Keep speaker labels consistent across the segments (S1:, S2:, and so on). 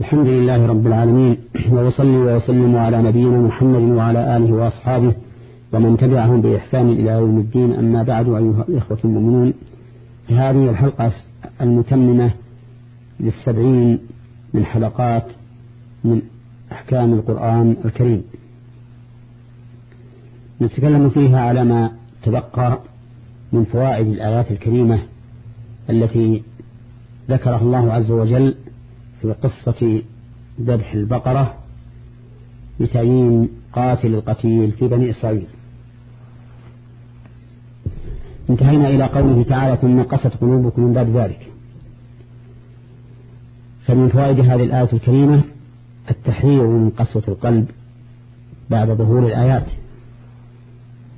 S1: الحمد لله رب العالمين ويصلي ويسلم على نبينا محمد وعلى آله وأصحابه ومن تبعهم بإحسان إلى يوم الدين. أما بعد أيها الإخوة المؤمنون هذه الحلقة المتممة للسبعين من حلقات من أحكام القرآن الكريم. نتكلم فيها على ما تبقى من فوائد الآيات الكريمة التي ذكرها الله عز وجل في قصة ذبح البقرة بتعيين قاتل القتيل في بني إسرائيل. انتهينا إلى قوله تعالى ثم قست قلوبكم من بعد ذلك فمن فوائد هذه الآية الكريمة التحرير من قسوة القلب بعد ظهور الآيات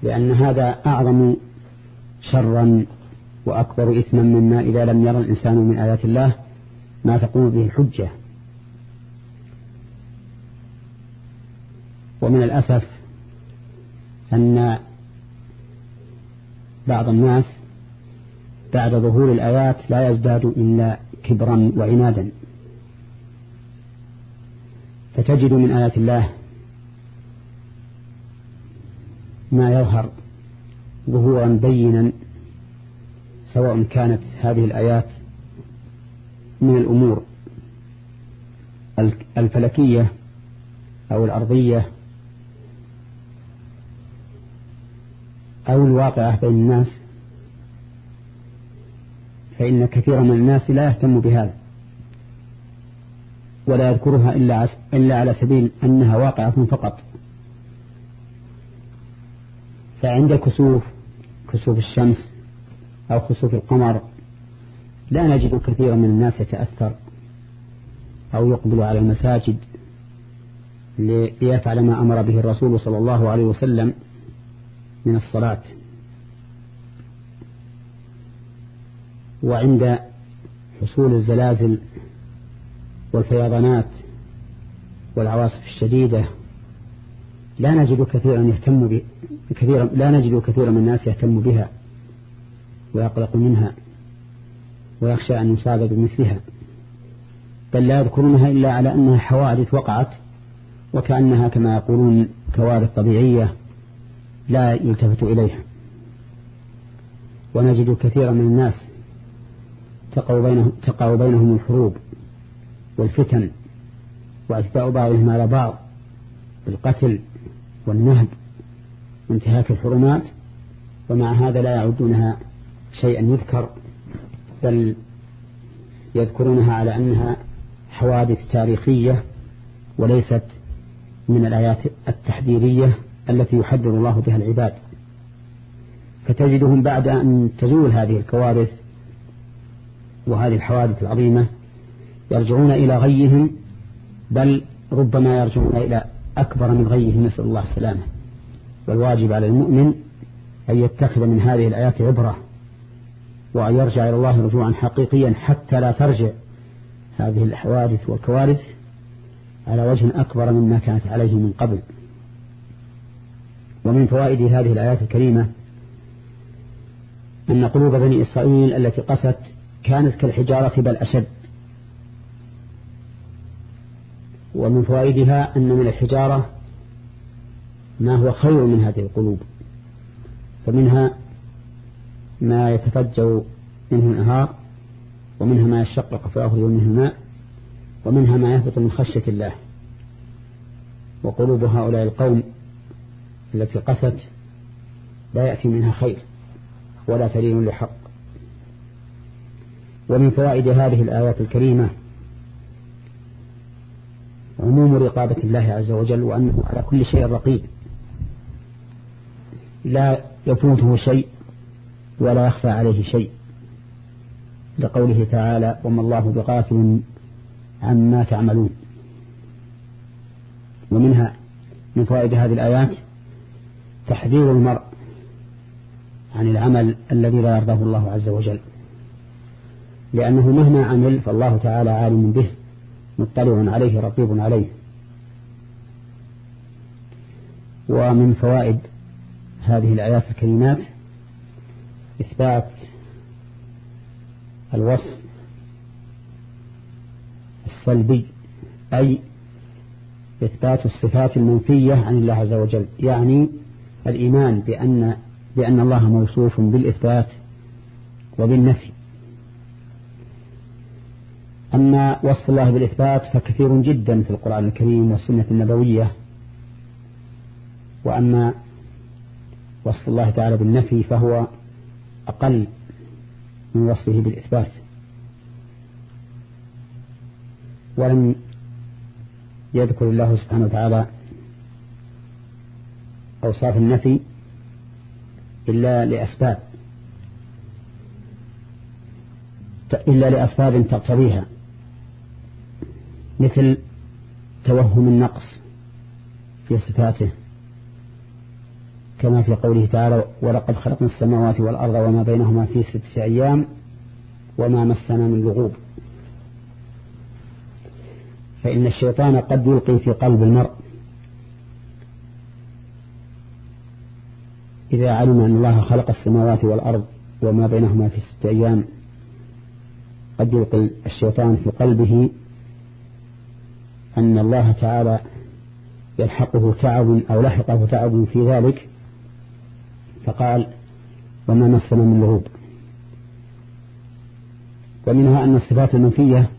S1: لأن هذا أعظم شرا وأكبر إثما مما إذا لم يرى الإنسان من آيات الله ما تقوم به الحجة. ومن الأسف أن بعض الناس بعد ظهور الآيات لا يزداد إلا كبرا وعنادا. فتجد من آيات الله ما يظهر ظهورا بينا سواء كانت هذه الآيات من الأمور الفلكية أو الأرضية أو الواقعة بين الناس فإن كثيرا من الناس لا يهتم بهذا ولا يذكرها إلا إلا على سبيل أنها واقعة فقط. فعند كسوف كسوف الشمس أو خسوف القمر لا نجد كثيرا من الناس يتأثر أو يقبل على المساجد ليفعل ما أمر به الرسول صلى الله عليه وسلم من الصلاة وعند حصول الزلازل والفيضانات والعواصف الشديدة لا نجد كثيرا يهتم. كثيرا لا نجد كثيرا من الناس يهتم بها ويقلق منها ويخشى أن يصاب بمثلها. بل لا يذكرونها إلا على أنها حوادث وقعت وكأنها كما يقولون كوارث طبيعية لا يلتفت إليها. ونجد كثيرا من الناس تقع بينهم, تقع بينهم الحروب والفتن واعتداء بعضهم على بعض بالقتل والنهب وانتهاك الحرمات ومع هذا لا يعدونها شيئا يذكر. بل يذكرونها على أنها حوادث تاريخية وليست من الآيات التحذيرية التي يحذر الله بها العباد. فتجدهم بعد أن تزول هذه الكوارث وهذه الحوادث العظيمة يرجعون إلى غيهم بل ربما يرجعون إلى أكبر من غيهم نسأل الله السلامة والواجب على المؤمن أن يتخذ من هذه الآيات عبرة وأن يرجع إلى الله رجوعا حقيقيا حتى لا ترجع هذه الحوادث والكوارث على وجه أكبر مما كانت عليه من قبل. ومن فوائد هذه الآيات الكريمة أن قلوب بني إسرائيل التي قست كانت كالحجارة بل أشد. ومن فوائدها أن من الحجارة ما هو خير من هذه القلوب فمنها ما يتفجر منه النهار ومنها ما يشقق فيخرج منه الماء ومنها ما يهبط من خشية الله. وقلوب هؤلاء القوم التي قست لا يأتي منها خير ولا دليل لحق. ومن فوائد هذه الآيات الكريمة عموم رقابة الله عز وجل وأنه على كل شيء رقيب. لا يفوته شيء ولا يخفى عليه شيء. لقوله تعالى وما الله بغافل عما تعملون. ومنها من فوائد هذه الآيات تحذير المرء عن العمل الذي لا يرضاه الله عز وجل. لأنه مهما عمل فالله تعالى عالم به مطلع عليه رقيب عليه. ومن فوائد هذه الآيات الكريمات إثبات الوصف السلبي أي إثبات الصفات المنفية عن الله عز وجل يعني الإيمان بأن بأن الله موصوف بالإثبات وبالنفي. أما وصف الله بالإثبات فكثير جدا في القرآن الكريم والسنة النبوية. وأما وصف الله تعالى بالنفي فهو أقل من وصفه بالإثبات. ولم يذكر الله سبحانه وتعالى أوصاف النفي إلا لأسباب إلا لأسباب تقتضيها مثل توهم النقص في صفاته كما في قوله تعالى ولقد خلقنا السماوات والأرض وما بينهما في ستة أيام وما مسنا من لغوب. فإن الشيطان قد يلقي في قلب المرء. إذا علم أن الله خلق السماوات والأرض وما بينهما في ستة أيام قد يلقي الشيطان في قلبه أن الله تعالى يلحقه تعب أو لحقه تعب في ذلك. فقال وما مسنا من لغوب ومنها أن الصفات المنفية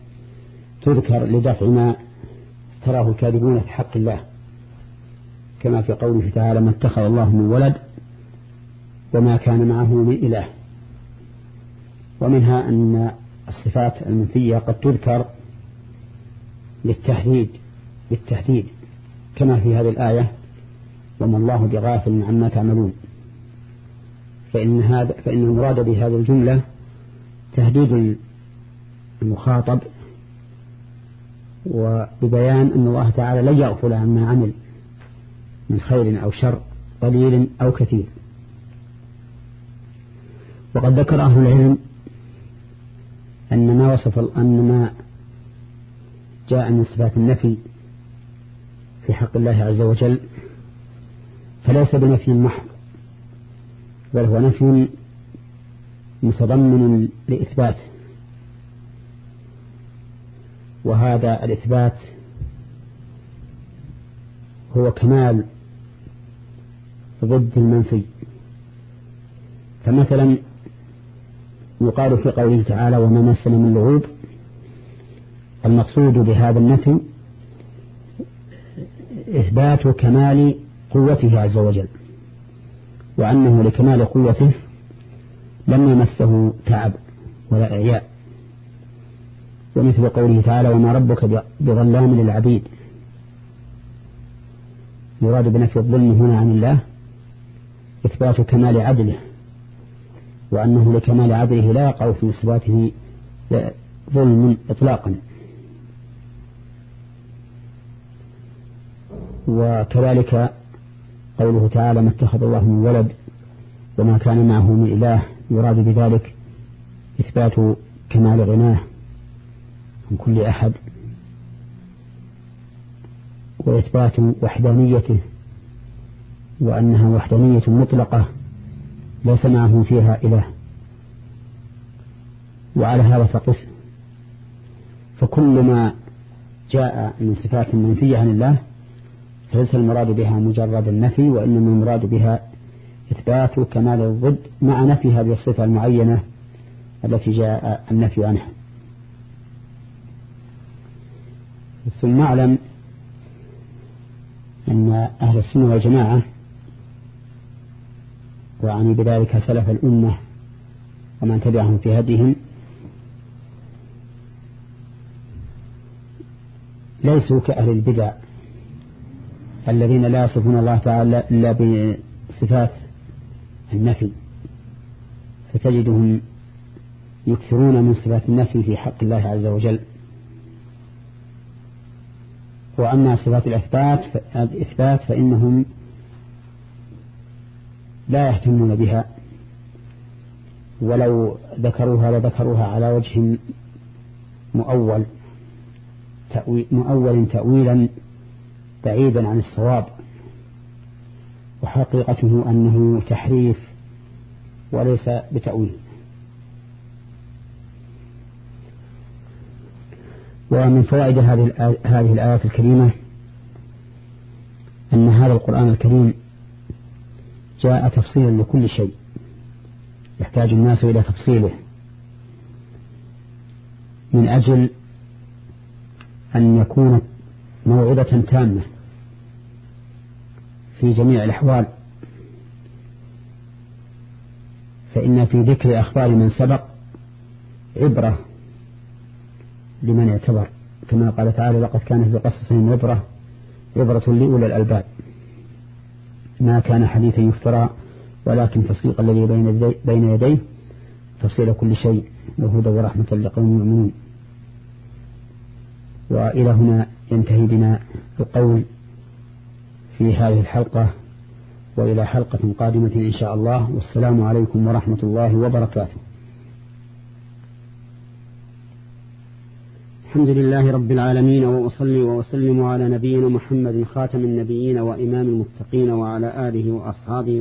S1: تذكر لدفع ما تراه الكاذبون في حق الله كما في قوله تعالى ما اتخذ الله من ولد وما كان معه من إله ومنها أن الصفات المنفية قد تذكر للتهديد للتهديد كما في هذه الآية وما الله بغافل عما تعملون فإن هذا فإن المراد بهذه الجملة تهديد المخاطب وببيان أن الله تعالى لن يغفل عما عمل من خير أو شر قليل أو كثير. وقد ذكر أهل العلم أن ما وصف أن ما جاء من صفات النفي في حق الله عز وجل فليس بنفي محض. بل هو نفي متضمن لإثبات. وهذا الإثبات هو كمال ضد المنفي. فمثلا يقال في قوله تعالى وما مسنا من لغوب المقصود بهذا النفي إثبات كمال قوته عز وجل. وأنه لكمال قوته لم يمسه تعب ولا إعياء. ومثل قوله تعالى وما ربك بظلام للعبيد. يراد بنفي الظلم هنا عن الله إثبات كمال عدله وأنه لكمال عدله لا يقع في إثباته ظلم إطلاقا. وكذلك قوله تعالى ما اتخذ الله من ولد وما كان معه من إله يراد بذلك إثبات كمال غناه من كل أحد وإثبات وحدانيته وأنها وحدانية مطلقة ليس معه فيها إله وعلى هذا فقس فكل ما جاء من صفات منفية عن الله فليس المراد بها مجرد النفي وإنما المراد بها إثبات كمال الضد مع نفي هذه الصفة المعينة التي جاء النفي عنها. ثم أعلم أن أهل السنة والجماعة وعني بذلك سلف الأمة ومن تبعهم في هديهم ليسوا كأهل البدع. الذين لا يصفون الله تعالى إلا بصفات النفي فتجدهم يكثرون من صفات النفي في حق الله عز وجل. وأما صفات الإثبات الإثبات فإنهم لا يهتمون بها. ولو ذكروها لذكروها على وجه مؤول تأويل مؤول تأويلا بعيدا عن الصواب وحقيقته أنه تحريف وليس بتأويل. ومن فوائد هذه هذه الآيات الكريمة أن هذا القرآن الكريم جاء تفصيلا لكل شيء يحتاج الناس إلى تفصيله من أجل أن يكون موعظة تامة في جميع الأحوال. فإن في ذكر أخبار من سبق عبرة لمن اعتبر. كما قال تعالى لقد كانت في قصصهم عبرة عبرة لأولي الألباب. ما كان حديثا يفترى ولكن تصديق الذي بين بين يديه تفصيل كل شيء. وهدى ورحمة لقوم يؤمنون. وإلى هنا ينتهي بنا القول في هذه الحلقة وإلى حلقة قادمة إن شاء الله. والسلام عليكم ورحمة الله وبركاته. الحمد لله رب العالمين وأصلي وأسلم على نبينا محمد خاتم النبيين وإمام المتقين وعلى آله وأصحابه